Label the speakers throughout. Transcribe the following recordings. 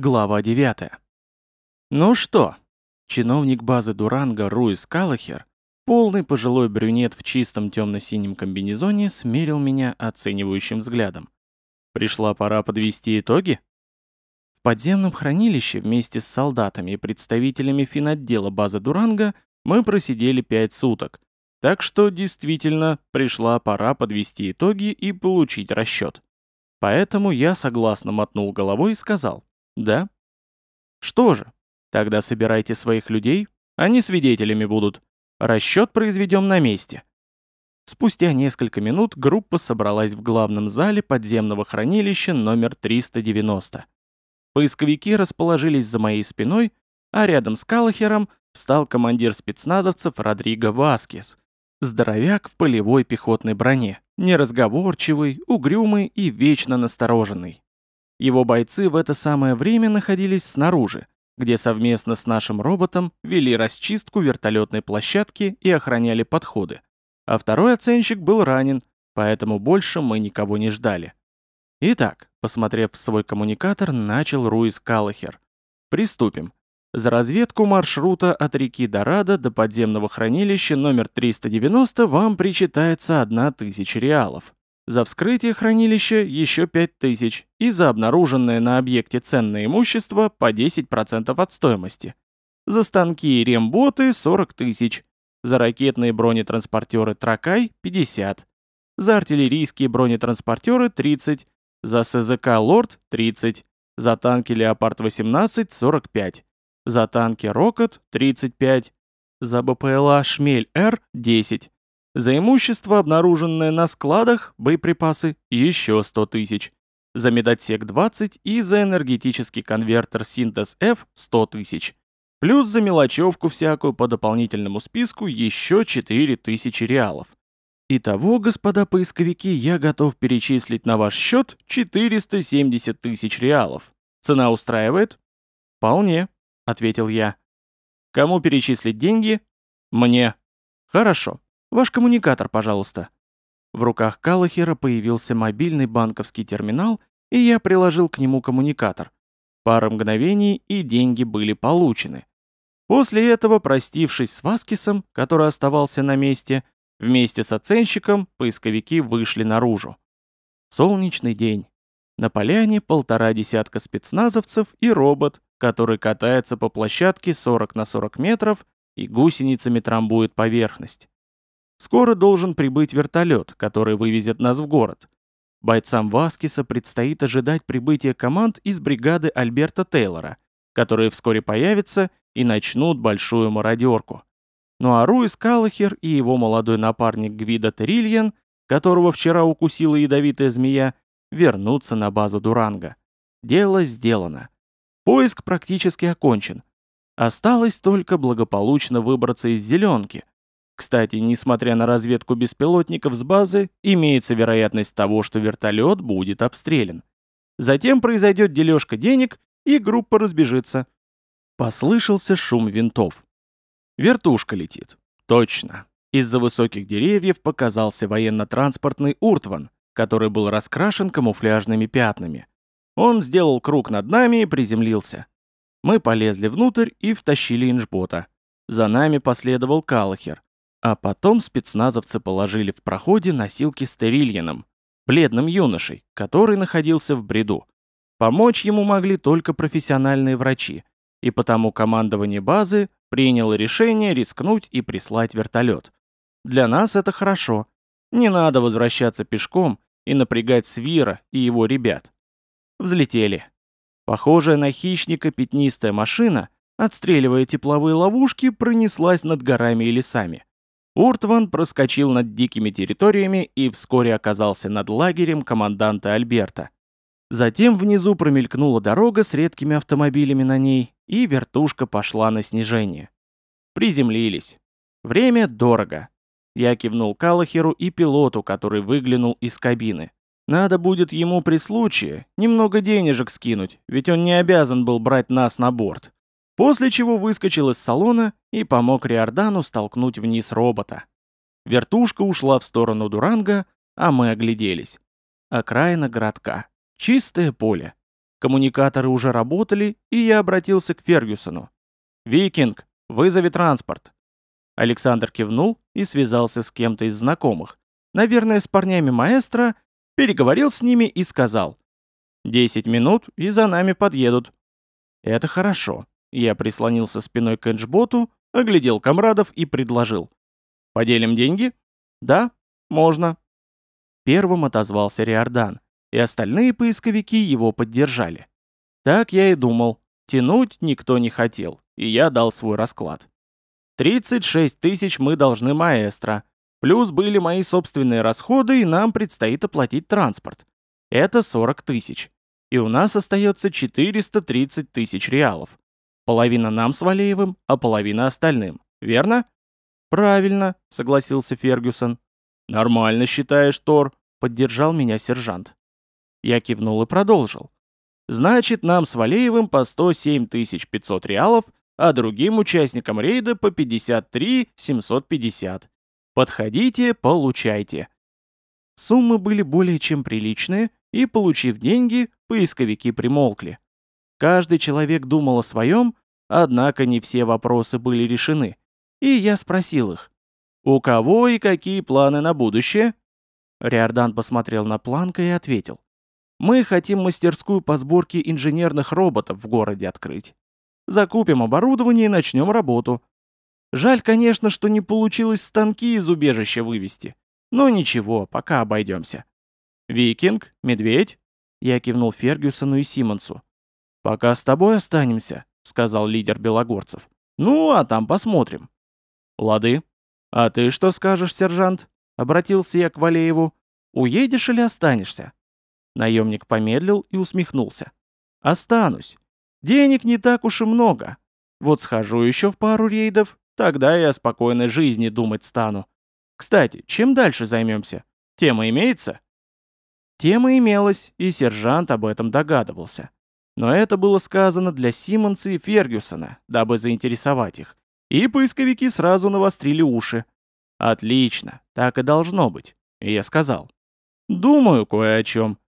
Speaker 1: Глава 9. Ну что? Чиновник базы Дуранга Руис Калахер, полный пожилой брюнет в чистом темно-синем комбинезоне, смерил меня оценивающим взглядом. Пришла пора подвести итоги? В подземном хранилище вместе с солдатами и представителями финотдела базы Дуранга мы просидели пять суток. Так что действительно пришла пора подвести итоги и получить расчет. Поэтому я согласно мотнул головой и сказал да? Что же, тогда собирайте своих людей, они свидетелями будут. Расчет произведем на месте. Спустя несколько минут группа собралась в главном зале подземного хранилища номер 390. Поисковики расположились за моей спиной, а рядом с Калахером встал командир спецназовцев Родриго Васкес. Здоровяк в полевой пехотной броне, неразговорчивый, угрюмый и вечно настороженный. Его бойцы в это самое время находились снаружи, где совместно с нашим роботом вели расчистку вертолетной площадки и охраняли подходы. А второй оценщик был ранен, поэтому больше мы никого не ждали. Итак, посмотрев в свой коммуникатор, начал Руис Калахер. Приступим. За разведку маршрута от реки Дорадо до подземного хранилища номер 390 вам причитается 1000 реалов. За вскрытие хранилища еще 5000 и за обнаруженное на объекте ценное имущество по 10% от стоимости. За станки и ремботы 40 тысяч. За ракетные бронетранспортеры «Тракай» 50. За артиллерийские бронетранспортеры 30. За СЗК «Лорд» 30. За танки «Леопард-18» 45. За танки «Рокот» 35. За БПЛА «Шмель-Р» 10. За имущество, обнаруженное на складах, боеприпасы, еще 100 тысяч. За медотсек 20 и за энергетический конвертер Синтез F 100 тысяч. Плюс за мелочевку всякую по дополнительному списку еще 4 тысячи реалов. Итого, господа поисковики, я готов перечислить на ваш счет 470 тысяч реалов. Цена устраивает? Вполне, ответил я. Кому перечислить деньги? Мне. Хорошо. Ваш коммуникатор, пожалуйста». В руках Калахера появился мобильный банковский терминал, и я приложил к нему коммуникатор. Пара мгновений, и деньги были получены. После этого, простившись с Васкисом, который оставался на месте, вместе с оценщиком поисковики вышли наружу. Солнечный день. На поляне полтора десятка спецназовцев и робот, который катается по площадке 40 на 40 метров и гусеницами трамбует поверхность. Скоро должен прибыть вертолет, который вывезет нас в город. Бойцам Васкиса предстоит ожидать прибытия команд из бригады Альберта Тейлора, которые вскоре появятся и начнут большую мародерку. Ну а Руис Каллахер и его молодой напарник Гвида Терильян, которого вчера укусила ядовитая змея, вернутся на базу Дуранга. Дело сделано. Поиск практически окончен. Осталось только благополучно выбраться из зеленки, кстати, несмотря на разведку беспилотников с базы, имеется вероятность того, что вертолет будет обстрелян. Затем произойдет дележка денег, и группа разбежится. Послышался шум винтов. Вертушка летит. Точно. Из-за высоких деревьев показался военно-транспортный Уртван, который был раскрашен камуфляжными пятнами. Он сделал круг над нами и приземлился. Мы полезли внутрь и втащили инжбота. За нами последовал Калахер. А потом спецназовцы положили в проходе носилки с Терильяном, бледным юношей, который находился в бреду. Помочь ему могли только профессиональные врачи, и потому командование базы приняло решение рискнуть и прислать вертолет. Для нас это хорошо. Не надо возвращаться пешком и напрягать Свира и его ребят. Взлетели. Похожая на хищника пятнистая машина, отстреливая тепловые ловушки, пронеслась над горами и лесами. Уртван проскочил над дикими территориями и вскоре оказался над лагерем команданта Альберта. Затем внизу промелькнула дорога с редкими автомобилями на ней, и вертушка пошла на снижение. Приземлились. Время дорого. Я кивнул Калахеру и пилоту, который выглянул из кабины. Надо будет ему при случае немного денежек скинуть, ведь он не обязан был брать нас на борт. После чего выскочил из салона и помог Риордану столкнуть вниз робота. Вертушка ушла в сторону Дуранга, а мы огляделись. Окраина городка. Чистое поле. Коммуникаторы уже работали, и я обратился к Фергюсону. «Викинг, вызови транспорт». Александр кивнул и связался с кем-то из знакомых. Наверное, с парнями маэстро, переговорил с ними и сказал. «Десять минут, и за нами подъедут». «Это хорошо». Я прислонился спиной к энджботу, оглядел комрадов и предложил. «Поделим деньги?» «Да, можно». Первым отозвался Риордан, и остальные поисковики его поддержали. Так я и думал. Тянуть никто не хотел, и я дал свой расклад. 36 тысяч мы должны маэстро. Плюс были мои собственные расходы, и нам предстоит оплатить транспорт. Это 40 тысяч. И у нас остается 430 тысяч реалов. Половина нам с Валеевым, а половина остальным. Верно? Правильно, согласился Фергюсон. Нормально считаешь, Тор, поддержал меня сержант. Я кивнул и продолжил. Значит, нам с Валеевым по 107 500 реалов, а другим участникам рейда по 53 750. Подходите, получайте. Суммы были более чем приличные, и, получив деньги, поисковики примолкли. Каждый человек думал о своем, однако не все вопросы были решены. И я спросил их, «У кого и какие планы на будущее?» Риордан посмотрел на Планка и ответил, «Мы хотим мастерскую по сборке инженерных роботов в городе открыть. Закупим оборудование и начнем работу. Жаль, конечно, что не получилось станки из убежища вывести. Но ничего, пока обойдемся. «Викинг? Медведь?» Я кивнул Фергюсону и Симонсу. «Пока с тобой останемся», — сказал лидер белогорцев. «Ну, а там посмотрим». «Лады. А ты что скажешь, сержант?» — обратился я к Валееву. «Уедешь или останешься?» Наемник помедлил и усмехнулся. «Останусь. Денег не так уж и много. Вот схожу еще в пару рейдов, тогда я о спокойной жизни думать стану. Кстати, чем дальше займемся? Тема имеется?» Тема имелась, и сержант об этом догадывался. Но это было сказано для Симмонса и Фергюсона, дабы заинтересовать их. И поисковики сразу навострили уши. «Отлично, так и должно быть», я сказал. «Думаю кое о чем.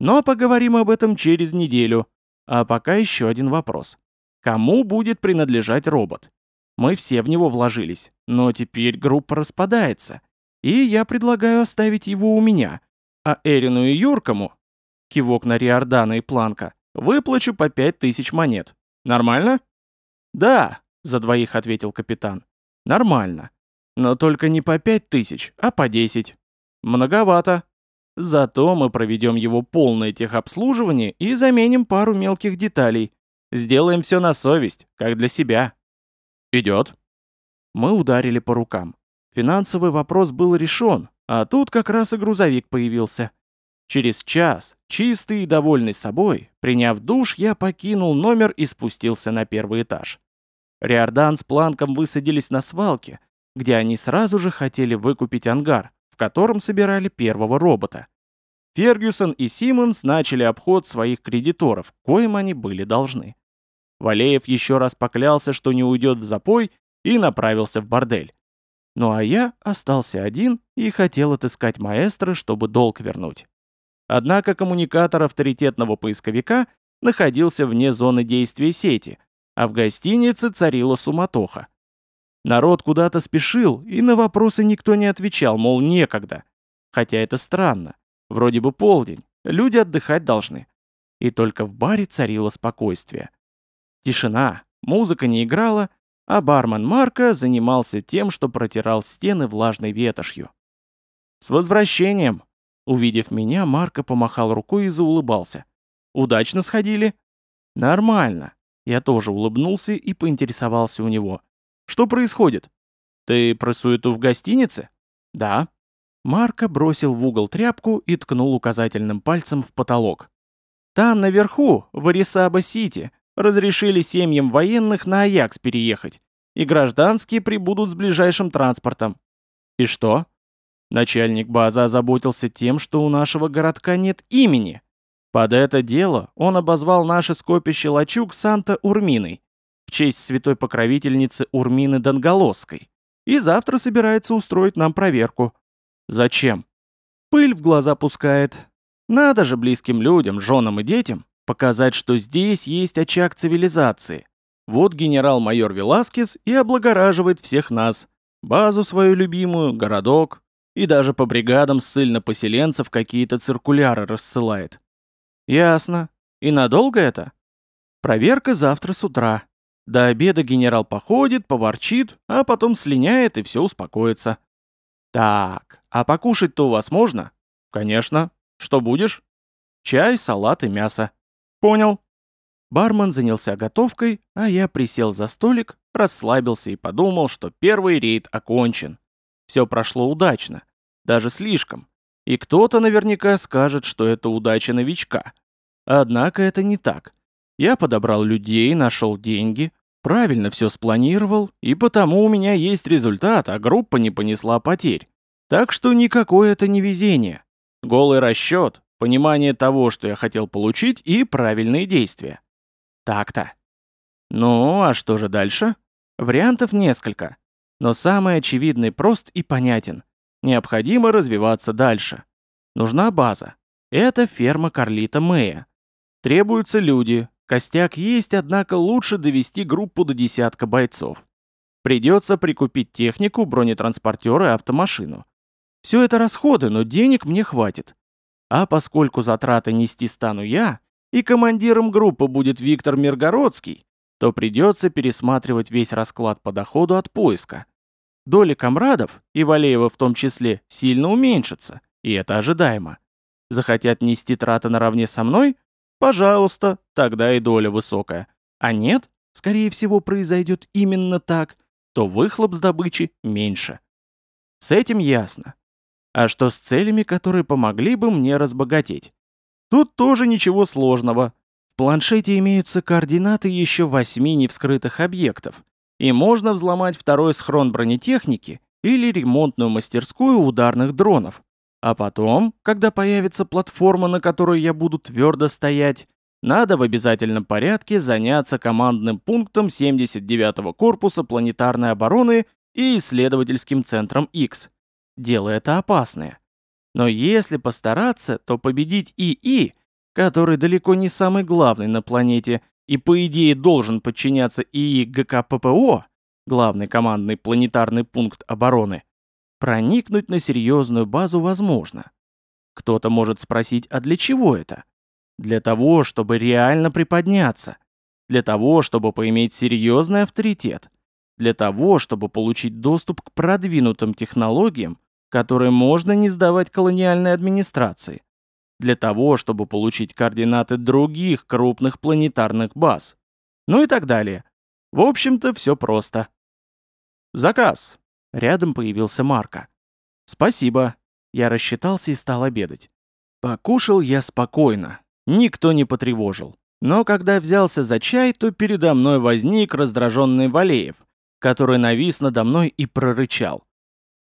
Speaker 1: Но поговорим об этом через неделю. А пока еще один вопрос. Кому будет принадлежать робот? Мы все в него вложились, но теперь группа распадается. И я предлагаю оставить его у меня, а Эрину и Юркому, кивок на Риордана и Планка, выплачу по пять тысяч монет. Нормально? Да, за двоих ответил капитан. Нормально. Но только не по пять тысяч, а по десять. Многовато. Зато мы проведем его полное техобслуживание и заменим пару мелких деталей. Сделаем все на совесть, как для себя. Идет. Мы ударили по рукам. Финансовый вопрос был решен, а тут как раз и грузовик появился. Через час, чистый и довольный собой, приняв душ, я покинул номер и спустился на первый этаж. Риордан с Планком высадились на свалке, где они сразу же хотели выкупить ангар, в котором собирали первого робота. Фергюсон и Симмонс начали обход своих кредиторов, коим они были должны. Валеев еще раз поклялся, что не уйдет в запой, и направился в бордель. Ну а я остался один и хотел отыскать маэстро, чтобы долг вернуть. Однако коммуникатор авторитетного поисковика находился вне зоны действия сети, а в гостинице царила суматоха. Народ куда-то спешил, и на вопросы никто не отвечал, мол, некогда. Хотя это странно. Вроде бы полдень, люди отдыхать должны. И только в баре царило спокойствие. Тишина, музыка не играла, а бармен Марка занимался тем, что протирал стены влажной ветошью. «С возвращением!» Увидев меня, Марко помахал рукой и заулыбался. «Удачно сходили?» «Нормально». Я тоже улыбнулся и поинтересовался у него. «Что происходит? Ты про суету в гостинице?» «Да». Марко бросил в угол тряпку и ткнул указательным пальцем в потолок. «Там наверху, в Арисаба-Сити, разрешили семьям военных на Аякс переехать, и гражданские прибудут с ближайшим транспортом. И что? Начальник базы озаботился тем, что у нашего городка нет имени. Под это дело он обозвал наше скопище лачуг Санта-Урминой в честь святой покровительницы Урмины Донголосской. И завтра собирается устроить нам проверку. Зачем? Пыль в глаза пускает. Надо же близким людям, женам и детям Показать, что здесь есть очаг цивилизации. Вот генерал-майор Веласкес и облагораживает всех нас. Базу свою любимую, городок. И даже по бригадам ссыльно-поселенцев какие-то циркуляры рассылает. Ясно. И надолго это? Проверка завтра с утра. До обеда генерал походит, поворчит, а потом слиняет и все успокоится. Так, а покушать-то у вас можно? Конечно. Что будешь? Чай, салат и мясо. Понял. Бармен занялся готовкой, а я присел за столик, расслабился и подумал, что первый рейд окончен. Все прошло удачно. Даже слишком. И кто-то наверняка скажет, что это удача новичка. Однако это не так. Я подобрал людей, нашел деньги, правильно все спланировал, и потому у меня есть результат, а группа не понесла потерь. Так что никакое это не везение. Голый расчет, понимание того, что я хотел получить, и правильные действия. Так-то. Ну, а что же дальше? Вариантов несколько. Но самый очевидный прост и понятен. Необходимо развиваться дальше. Нужна база. Это ферма Карлита Мэя. Требуются люди. Костяк есть, однако лучше довести группу до десятка бойцов. Придется прикупить технику, бронетранспортеры и автомашину. Все это расходы, но денег мне хватит. А поскольку затраты нести стану я, и командиром группы будет Виктор Миргородский, то придется пересматривать весь расклад по доходу от поиска. Доли комрадов, и Валеева в том числе, сильно уменьшится, и это ожидаемо. Захотят нести траты наравне со мной? Пожалуйста, тогда и доля высокая. А нет, скорее всего, произойдет именно так, то выхлоп с добычи меньше. С этим ясно. А что с целями, которые помогли бы мне разбогатеть? Тут тоже ничего сложного. В планшете имеются координаты еще восьми невскрытых объектов, и можно взломать второй схрон бронетехники или ремонтную мастерскую ударных дронов. А потом, когда появится платформа, на которой я буду твердо стоять, надо в обязательном порядке заняться командным пунктом 79-го корпуса планетарной обороны и исследовательским центром X. Дело это опасное. Но если постараться, то победить ИИ, который далеко не самый главный на планете и по идее должен подчиняться ИИ ГКППО, главный командный планетарный пункт обороны, проникнуть на серьезную базу возможно. Кто-то может спросить, а для чего это? Для того, чтобы реально приподняться. Для того, чтобы поиметь серьезный авторитет. Для того, чтобы получить доступ к продвинутым технологиям, которые можно не сдавать колониальной администрации, для того, чтобы получить координаты других крупных планетарных баз, ну и так далее. В общем-то, все просто. Заказ. Рядом появился Марко. Спасибо. Я рассчитался и стал обедать. Покушал я спокойно. Никто не потревожил. Но когда взялся за чай, то передо мной возник раздраженный Валеев, который навис надо мной и прорычал.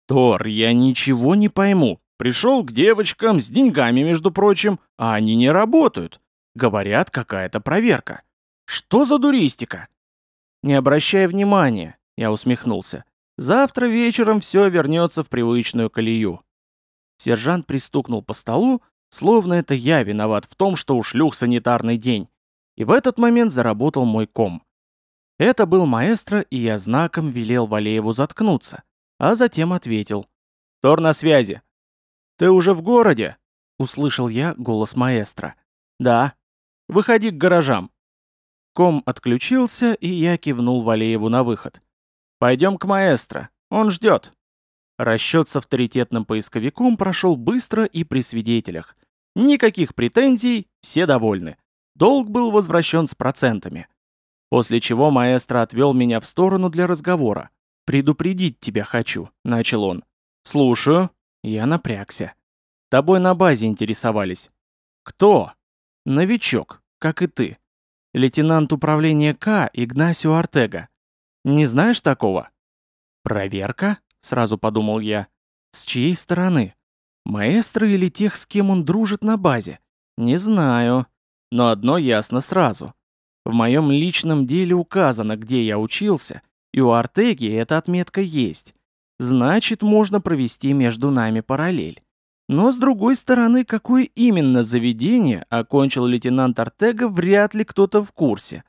Speaker 1: «Тор, я ничего не пойму. Пришел к девочкам с деньгами, между прочим, а они не работают. Говорят, какая-то проверка. Что за дуристика?» «Не обращай внимания», — я усмехнулся. «Завтра вечером все вернется в привычную колею». Сержант пристукнул по столу, словно это я виноват в том, что ушлюх санитарный день. И в этот момент заработал мой ком. Это был маэстро, и я знаком велел Валееву заткнуться а затем ответил. «Тор на связи». «Ты уже в городе?» — услышал я голос маэстро. «Да». «Выходи к гаражам». Ком отключился, и я кивнул Валееву на выход. «Пойдем к маэстро, он ждет». Расчет с авторитетным поисковиком прошел быстро и при свидетелях. Никаких претензий, все довольны. Долг был возвращен с процентами. После чего маэстро отвел меня в сторону для разговора. «Предупредить тебя хочу», — начал он. «Слушаю». Я напрягся. «Тобой на базе интересовались». «Кто?» «Новичок, как и ты. Лейтенант управления К. Игнасио Артега. Не знаешь такого?» «Проверка?» — сразу подумал я. «С чьей стороны? Маэстро или тех, с кем он дружит на базе? Не знаю. Но одно ясно сразу. В моем личном деле указано, где я учился, и у Артеги эта отметка есть. Значит, можно провести между нами параллель. Но с другой стороны, какое именно заведение окончил лейтенант Артега, вряд ли кто-то в курсе.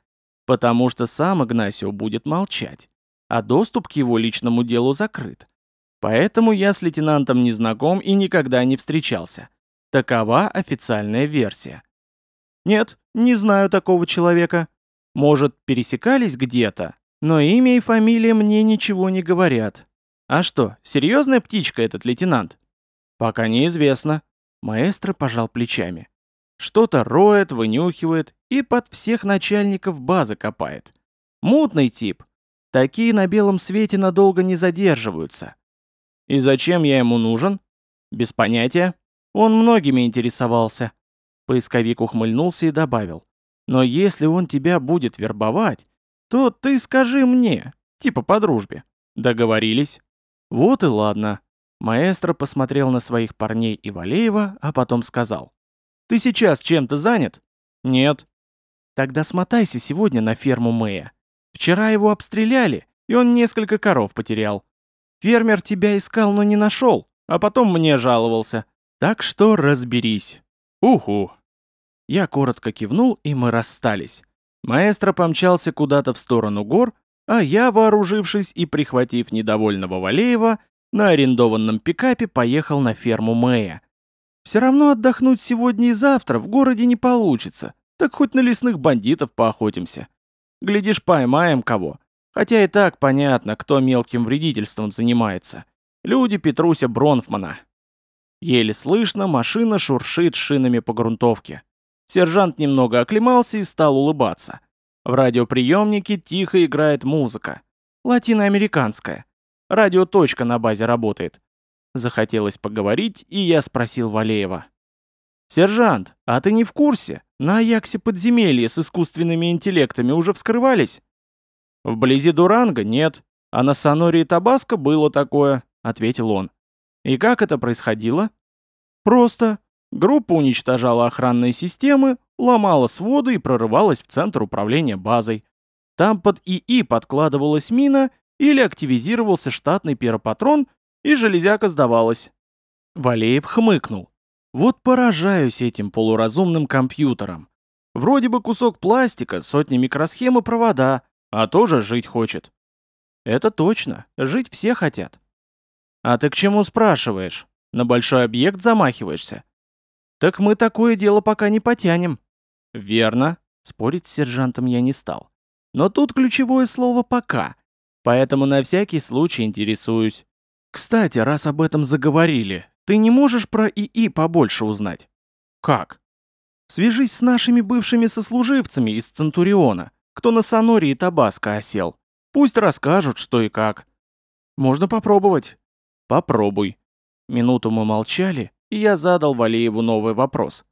Speaker 1: Потому что сам Игнасио будет молчать, а доступ к его личному делу закрыт. Поэтому я с лейтенантом не знаком и никогда не встречался. Такова официальная версия. Нет, не знаю такого человека. Может, пересекались где-то, но имя и фамилия мне ничего не говорят. А что, серьезная птичка этот лейтенант? Пока неизвестно. Маэстро пожал плечами. Что-то роет, вынюхивает и под всех начальников базы копает. Мутный тип. Такие на белом свете надолго не задерживаются. И зачем я ему нужен? Без понятия. Он многими интересовался. Поисковик ухмыльнулся и добавил. Но если он тебя будет вербовать, то ты скажи мне, типа по дружбе. Договорились? Вот и ладно. Маэстро посмотрел на своих парней и Валеева, а потом сказал. «Ты сейчас чем-то занят?» «Нет». «Тогда смотайся сегодня на ферму Мэя. Вчера его обстреляли, и он несколько коров потерял. Фермер тебя искал, но не нашел, а потом мне жаловался. Так что разберись». «Уху». Я коротко кивнул, и мы расстались. Маэстро помчался куда-то в сторону гор, а я, вооружившись и прихватив недовольного Валеева, на арендованном пикапе поехал на ферму Мэя. Все равно отдохнуть сегодня и завтра в городе не получится, так хоть на лесных бандитов поохотимся. Глядишь, поймаем кого. Хотя и так понятно, кто мелким вредительством занимается. Люди Петруся Бронфмана. Еле слышно, машина шуршит шинами по грунтовке. Сержант немного оклемался и стал улыбаться. В радиоприемнике тихо играет музыка. Латиноамериканская. Радиоточка на базе работает. Захотелось поговорить, и я спросил Валеева. «Сержант, а ты не в курсе? На Аяксе подземелья с искусственными интеллектами уже вскрывались?» «Вблизи Дуранга нет, а на Соноре Табаско было такое», — ответил он. «И как это происходило?» «Просто. Группа уничтожала охранные системы, ломала своды и прорывалась в центр управления базой. Там под ИИ подкладывалась мина, или активизировался штатный пиропатрон, и железяка сдавалась. Валеев хмыкнул. Вот поражаюсь этим полуразумным компьютером. Вроде бы кусок пластика, сотни микросхем и провода, а тоже жить хочет. Это точно, жить все хотят. А ты к чему спрашиваешь? На большой объект замахиваешься? Так мы такое дело пока не потянем. Верно, спорить с сержантом я не стал. Но тут ключевое слово «пока». Поэтому на всякий случай интересуюсь. Кстати, раз об этом заговорили, ты не можешь про ИИ побольше узнать? Как? Свяжись с нашими бывшими сослуживцами из Центуриона, кто на Соноре и Табаско осел. Пусть расскажут, что и как. Можно попробовать. Попробуй. Минуту мы молчали, и я задал Валееву новый вопрос.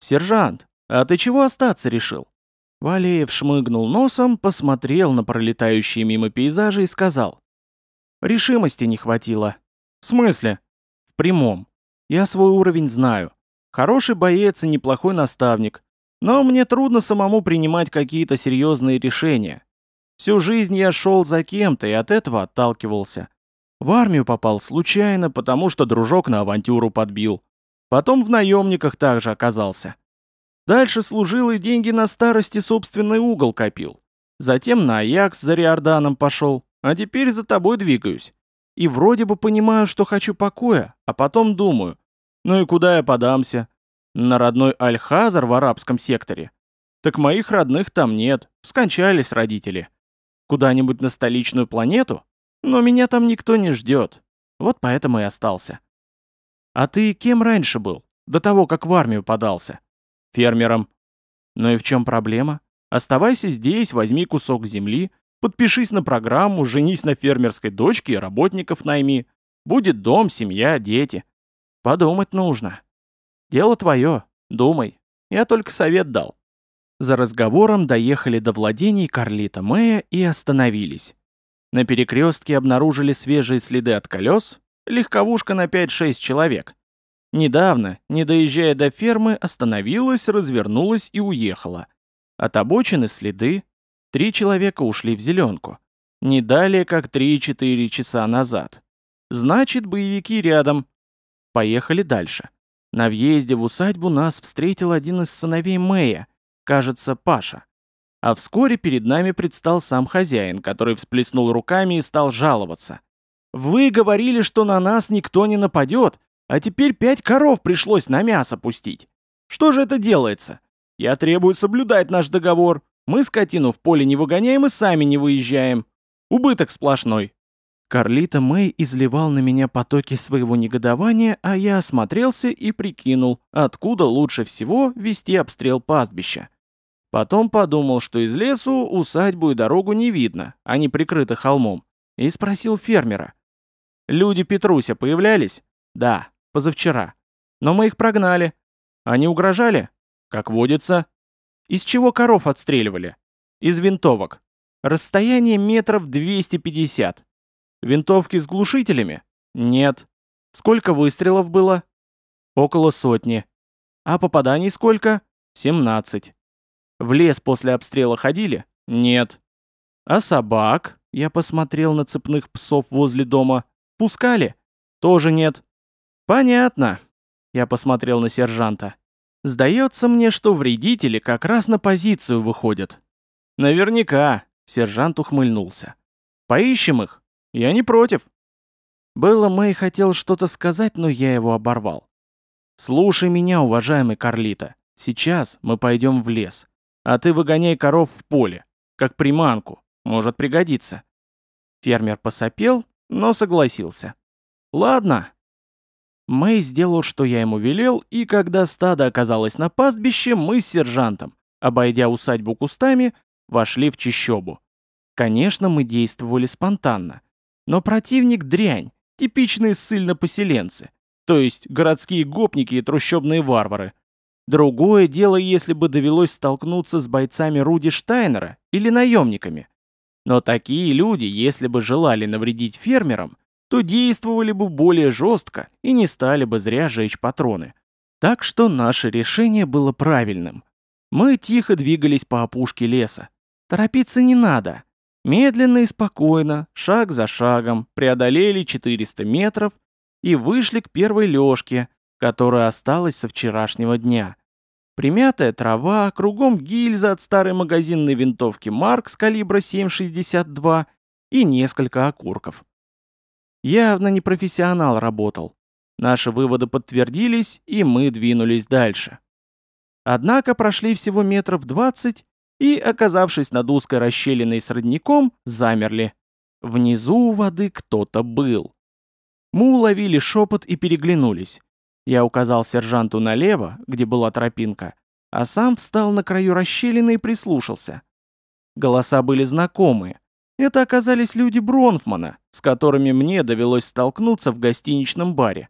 Speaker 1: «Сержант, а ты чего остаться решил?» Валеев шмыгнул носом, посмотрел на пролетающие мимо пейзажи и сказал. «Решимости не хватило». «В смысле?» «В прямом. Я свой уровень знаю. Хороший боец и неплохой наставник. Но мне трудно самому принимать какие-то серьезные решения. Всю жизнь я шел за кем-то и от этого отталкивался. В армию попал случайно, потому что дружок на авантюру подбил. Потом в наемниках также оказался. Дальше служил и деньги на старости собственный угол копил. Затем на Аякс за Риорданом пошел, а теперь за тобой двигаюсь. И вроде бы понимаю, что хочу покоя, а потом думаю, ну и куда я подамся? На родной Аль-Хазар в арабском секторе? Так моих родных там нет, скончались родители. Куда-нибудь на столичную планету? Но меня там никто не ждет. Вот поэтому и остался. А ты кем раньше был, до того, как в армию подался? Фермером. Ну и в чем проблема? Оставайся здесь, возьми кусок земли, подпишись на программу, женись на фермерской дочке и работников найми. Будет дом, семья, дети. Подумать нужно. Дело твое, думай. Я только совет дал. За разговором доехали до владений Карлита Мэя и остановились. На перекрестке обнаружили свежие следы от колес, легковушка на 5-6 человек. Недавно, не доезжая до фермы, остановилась, развернулась и уехала. От обочины следы. Три человека ушли в зеленку. Не далее, как 3-4 часа назад. Значит, боевики рядом. поехали дальше. На въезде в усадьбу нас встретил один из сыновей Мэя, кажется, Паша. А вскоре перед нами предстал сам хозяин, который всплеснул руками и стал жаловаться. «Вы говорили, что на нас никто не нападет, а теперь пять коров пришлось на мясо пустить. Что же это делается? Я требую соблюдать наш договор. Мы скотину в поле не выгоняем и сами не выезжаем. Убыток сплошной». Карлита Мэй изливал на меня потоки своего негодования, а я осмотрелся и прикинул, откуда лучше всего вести обстрел пастбища. Потом подумал, что из лесу усадьбу и дорогу не видно, они прикрыты холмом, и спросил фермера. «Люди Петруся появлялись?» «Да, позавчера. Но мы их прогнали. Они угрожали?» «Как водится». «Из чего коров отстреливали?» «Из винтовок. Расстояние метров 250. Винтовки с глушителями? Нет. Сколько выстрелов было? Около сотни. А попаданий сколько? 17. В лес после обстрела ходили? Нет. А собак? Я посмотрел на цепных псов возле дома. Пускали? Тоже нет. Понятно. Я посмотрел на сержанта. Сдается мне, что вредители как раз на позицию выходят. Наверняка. Сержант ухмыльнулся. Поищем их? Я не против. Было Мэй хотел что-то сказать, но я его оборвал. Слушай меня, уважаемый Карлита. Сейчас мы пойдем в лес. А ты выгоняй коров в поле, как приманку. Может пригодиться. Фермер посопел, но согласился. Ладно. Мэй сделал, что я ему велел, и когда стадо оказалось на пастбище, мы с сержантом, обойдя усадьбу кустами, вошли в чащобу. Конечно, мы действовали спонтанно. Но противник дрянь, типичные ссыльно-поселенцы, то есть городские гопники и трущобные варвары. Другое дело, если бы довелось столкнуться с бойцами Руди Штайнера или наемниками. Но такие люди, если бы желали навредить фермерам, то действовали бы более жестко и не стали бы зря жечь патроны. Так что наше решение было правильным. Мы тихо двигались по опушке леса. Торопиться не надо. Медленно и спокойно, шаг за шагом, преодолели 400 метров и вышли к первой лёжке, которая осталась со вчерашнего дня. Примятая трава, кругом гильза от старой магазинной винтовки Марк калибра 7,62 и несколько окурков. Явно не профессионал работал. Наши выводы подтвердились, и мы двинулись дальше. Однако прошли всего метров 20, и, оказавшись над узкой расщелиной с родником, замерли. Внизу у воды кто-то был. Мы уловили шепот и переглянулись. Я указал сержанту налево, где была тропинка, а сам встал на краю расщелины и прислушался. Голоса были знакомые. Это оказались люди Бронфмана, с которыми мне довелось столкнуться в гостиничном баре.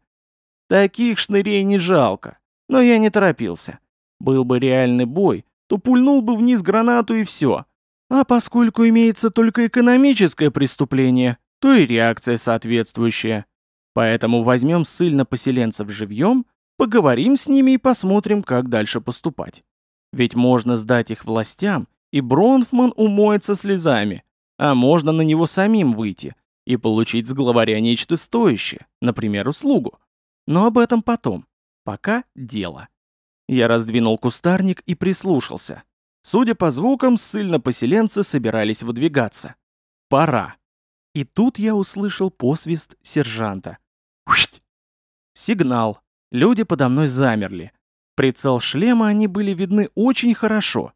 Speaker 1: Таких шнырей не жалко, но я не торопился. Был бы реальный бой, то пульнул бы вниз гранату и все. А поскольку имеется только экономическое преступление, то и реакция соответствующая. Поэтому возьмем ссыльно-поселенцев живьем, поговорим с ними и посмотрим, как дальше поступать. Ведь можно сдать их властям, и Бронфман умоется слезами, а можно на него самим выйти и получить с главаря нечто стоящее, например, услугу. Но об этом потом. Пока дело. Я раздвинул кустарник и прислушался. Судя по звукам, ссыльно-поселенцы собирались выдвигаться. Пора. И тут я услышал посвист сержанта. Ушть! Сигнал. Люди подо мной замерли. Прицел шлема они были видны очень хорошо.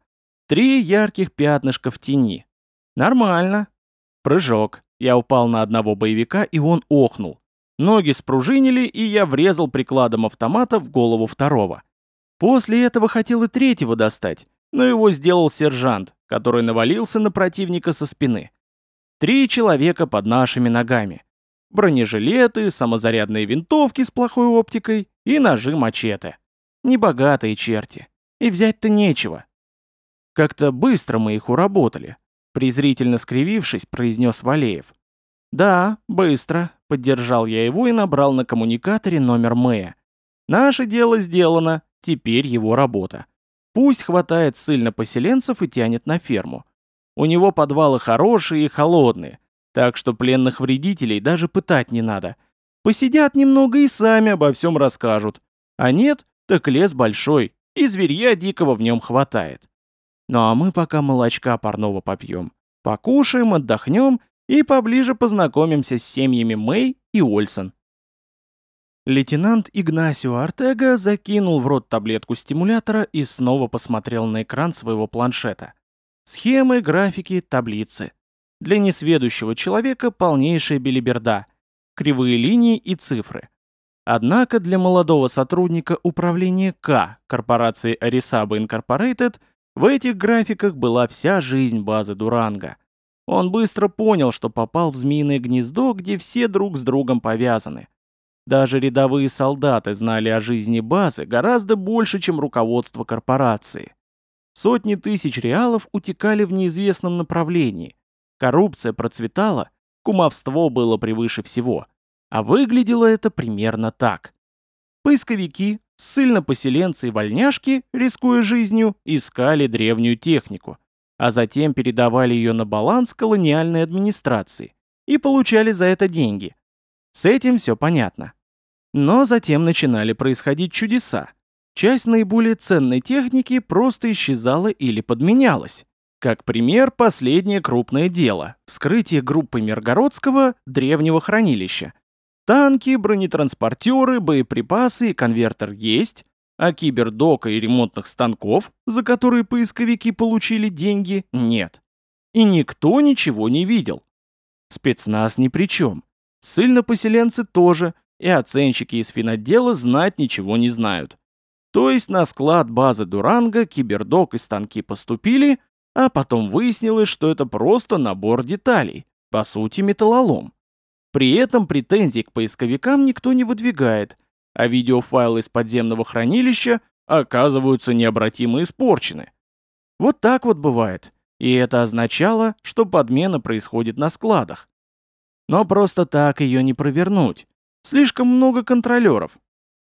Speaker 1: Три ярких пятнышка в тени. Нормально. Прыжок. Я упал на одного боевика, и он охнул. Ноги спружинили, и я врезал прикладом автомата в голову второго. После этого хотел и третьего достать, но его сделал сержант, который навалился на противника со спины. Три человека под нашими ногами. Бронежилеты, самозарядные винтовки с плохой оптикой и ножи-мачете. Небогатые черти. И взять-то нечего. Как-то быстро мы их уработали. Презрительно скривившись, произнес Валеев. «Да, быстро», — поддержал я его и набрал на коммуникаторе номер Мэя. «Наше дело сделано, Теперь его работа. Пусть хватает ссыльно-поселенцев и тянет на ферму. У него подвалы хорошие и холодные, так что пленных вредителей даже пытать не надо. Посидят немного и сами обо всем расскажут. А нет, так лес большой, и зверья дикого в нем хватает. Ну а мы пока молочка парного попьем. Покушаем, отдохнем и поближе познакомимся с семьями Мэй и Ольсон. Лейтенант Игнасио Артега закинул в рот таблетку стимулятора и снова посмотрел на экран своего планшета. Схемы, графики, таблицы. Для несведущего человека полнейшая белиберда. Кривые линии и цифры. Однако для молодого сотрудника управления К корпорации Arisaba Incorporated в этих графиках была вся жизнь базы Дуранга. Он быстро понял, что попал в змеиное гнездо, где все друг с другом повязаны. Даже рядовые солдаты знали о жизни базы гораздо больше, чем руководство корпорации. Сотни тысяч реалов утекали в неизвестном направлении. Коррупция процветала, кумовство было превыше всего. А выглядело это примерно так. Поисковики, ссыльно-поселенцы и вольняшки, рискуя жизнью, искали древнюю технику, а затем передавали ее на баланс колониальной администрации и получали за это деньги – с этим все понятно. Но затем начинали происходить чудеса. Часть наиболее ценной техники просто исчезала или подменялась. Как пример, последнее крупное дело – вскрытие группы Миргородского древнего хранилища. Танки, бронетранспортеры, боеприпасы и конвертер есть, а кибердока и ремонтных станков, за которые поисковики получили деньги, нет. И никто ничего не видел. Спецназ ни при чем. Ссыльно-поселенцы тоже, и оценщики из финотдела знать ничего не знают. То есть на склад базы Дуранга кибердок и станки поступили, а потом выяснилось, что это просто набор деталей, по сути металлолом. При этом претензий к поисковикам никто не выдвигает, а видеофайлы из подземного хранилища оказываются необратимо испорчены. Вот так вот бывает, и это означало, что подмена происходит на складах. Но просто так ее не провернуть. Слишком много контролеров.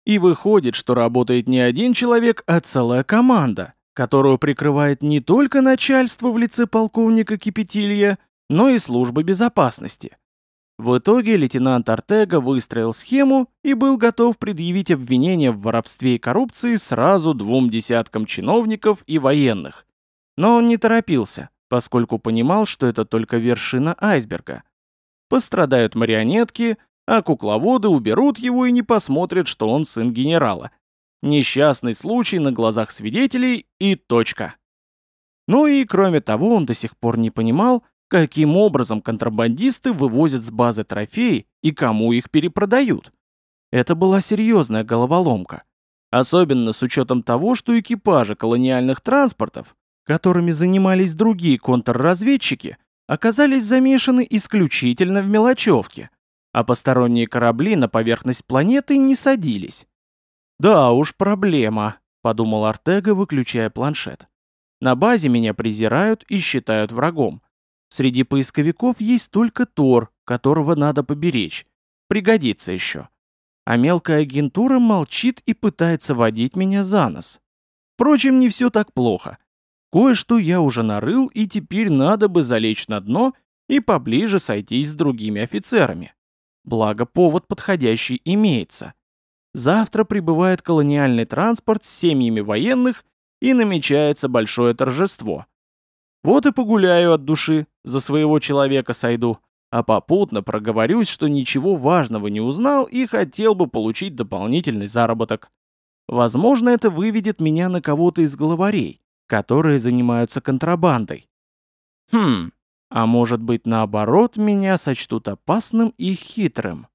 Speaker 1: И выходит, что работает не один человек, а целая команда, которую прикрывает не только начальство в лице полковника Кипятилья, но и служба безопасности. В итоге лейтенант Артега выстроил схему и был готов предъявить обвинение в воровстве и коррупции сразу двум десяткам чиновников и военных. Но он не торопился, поскольку понимал, что это только вершина айсберга. Пострадают марионетки, а кукловоды уберут его и не посмотрят, что он сын генерала. Несчастный случай на глазах свидетелей и точка. Ну и кроме того, он до сих пор не понимал, каким образом контрабандисты вывозят с базы трофеи и кому их перепродают. Это была серьезная головоломка. Особенно с учетом того, что экипажи колониальных транспортов, которыми занимались другие контрразведчики, оказались замешаны исключительно в мелочевке, а посторонние корабли на поверхность планеты не садились. «Да уж, проблема», — подумал Артега, выключая планшет. «На базе меня презирают и считают врагом. Среди поисковиков есть только Тор, которого надо поберечь. Пригодится еще. А мелкая агентура молчит и пытается водить меня за нос. Впрочем, не все так плохо. Кое-что я уже нарыл, и теперь надо бы залечь на дно и поближе сойтись с другими офицерами. Благо, повод подходящий имеется. Завтра прибывает колониальный транспорт с семьями военных, и намечается большое торжество. Вот и погуляю от души, за своего человека сойду, а попутно проговорюсь, что ничего важного не узнал и хотел бы получить дополнительный заработок. Возможно, это выведет меня на кого-то из главарей которые занимаются контрабандой. Хм, а может быть наоборот меня сочтут опасным и хитрым.